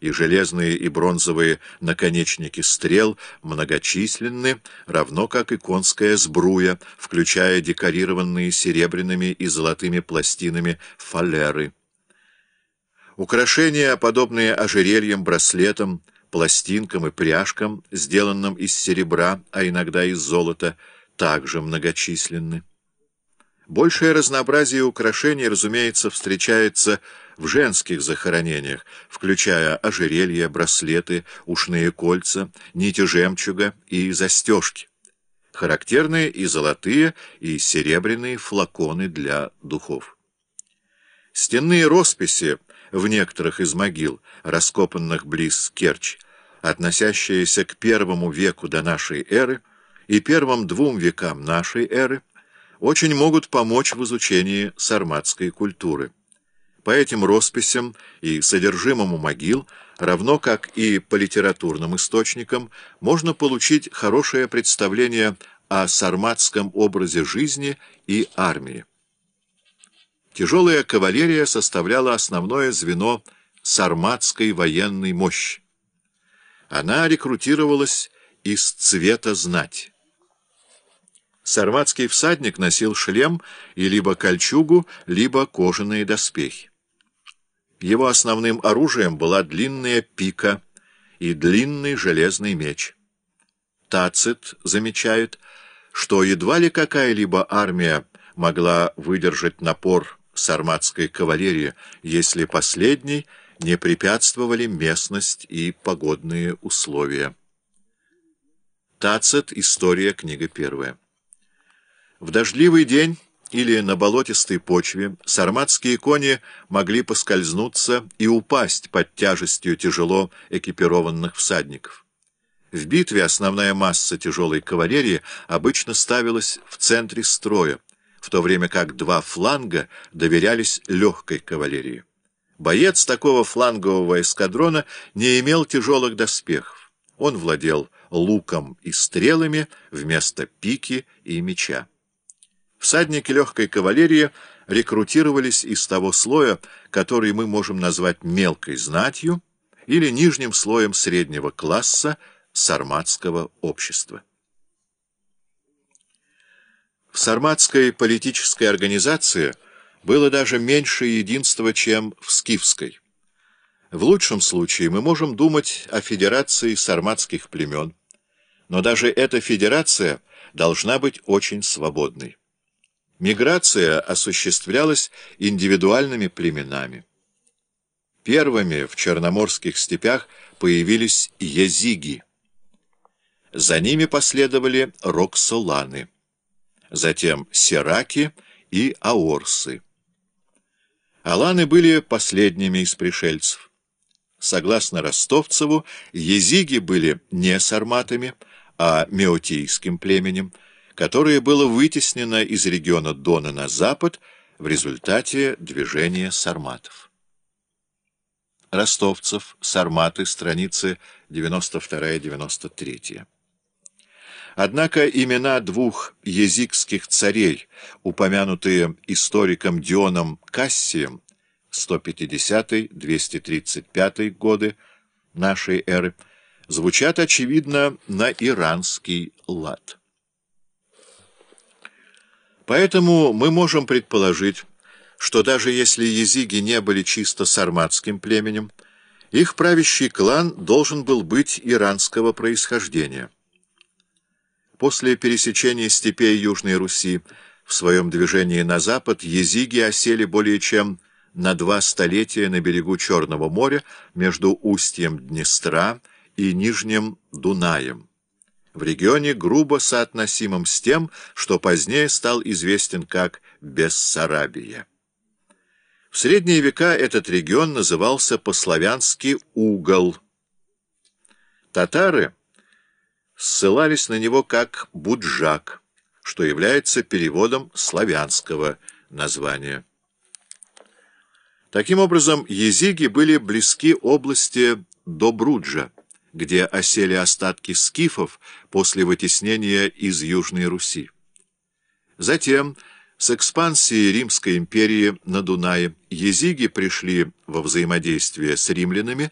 и железные и бронзовые наконечники стрел многочисленны, равно как и конская сбруя, включая декорированные серебряными и золотыми пластинами фалеры. Украшения, подобные ожерельям, браслетам, пластинкам и пряжкам, сделанным из серебра, а иногда из золота, также многочисленны. Большее разнообразие украшений, разумеется, встречается в женских захоронениях, включая ожерелья, браслеты, ушные кольца, нити жемчуга и застежки. Характерны и золотые, и серебряные флаконы для духов. Стенные росписи в некоторых из могил, раскопанных близ Керчь, относящиеся к первому веку до нашей эры и первым двум векам нашей эры, очень могут помочь в изучении сарматской культуры. По этим росписям и содержимому могил, равно как и по литературным источникам, можно получить хорошее представление о сарматском образе жизни и армии. Тяжелая кавалерия составляла основное звено сарматской военной мощи. Она рекрутировалась из цвета знать. Сарматский всадник носил шлем и либо кольчугу, либо кожаные доспехи. Его основным оружием была длинная пика и длинный железный меч. Тацит замечает, что едва ли какая-либо армия могла выдержать напор сарматской кавалерии, если последней не препятствовали местность и погодные условия. Тацит. История. Книга первая. В дождливый день или на болотистой почве сарматские кони могли поскользнуться и упасть под тяжестью тяжело экипированных всадников. В битве основная масса тяжелой кавалерии обычно ставилась в центре строя, в то время как два фланга доверялись легкой кавалерии. Боец такого флангового эскадрона не имел тяжелых доспехов. Он владел луком и стрелами вместо пики и меча. Всадники легкой кавалерии рекрутировались из того слоя, который мы можем назвать мелкой знатью или нижним слоем среднего класса сарматского общества. В сарматской политической организации было даже меньше единства, чем в скифской. В лучшем случае мы можем думать о федерации сарматских племен, но даже эта федерация должна быть очень свободной. Миграция осуществлялась индивидуальными племенами. Первыми в черноморских степях появились езиги. За ними последовали роксоланы, затем сераки и аорсы. Аланы были последними из пришельцев. Согласно Ростовцеву, езиги были не сарматами, а меотийским племенем, которое было вытеснено из региона Дона на запад в результате движения сарматов. Ростовцев, Сарматы, страницы 92-93. Однако имена двух езикских царей, упомянутые историком Дионом Кассием 150-235 годы нашей эры, звучат, очевидно, на иранский лад. Поэтому мы можем предположить, что даже если езиги не были чисто сарматским племенем, их правящий клан должен был быть иранского происхождения. После пересечения степей Южной Руси в своем движении на запад езиги осели более чем на два столетия на берегу Черного моря между устьем Днестра и Нижним Дунаем в регионе, грубо соотносимом с тем, что позднее стал известен как Бессарабия. В средние века этот регион назывался по-славянски «Угол». Татары ссылались на него как «Буджак», что является переводом славянского названия. Таким образом, езиги были близки области Добруджа, где осели остатки скифов после вытеснения из Южной Руси. Затем, с экспансией Римской империи на Дунае, езиги пришли во взаимодействие с римлянами,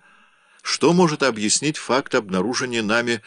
Что может объяснить факт обнаружения нами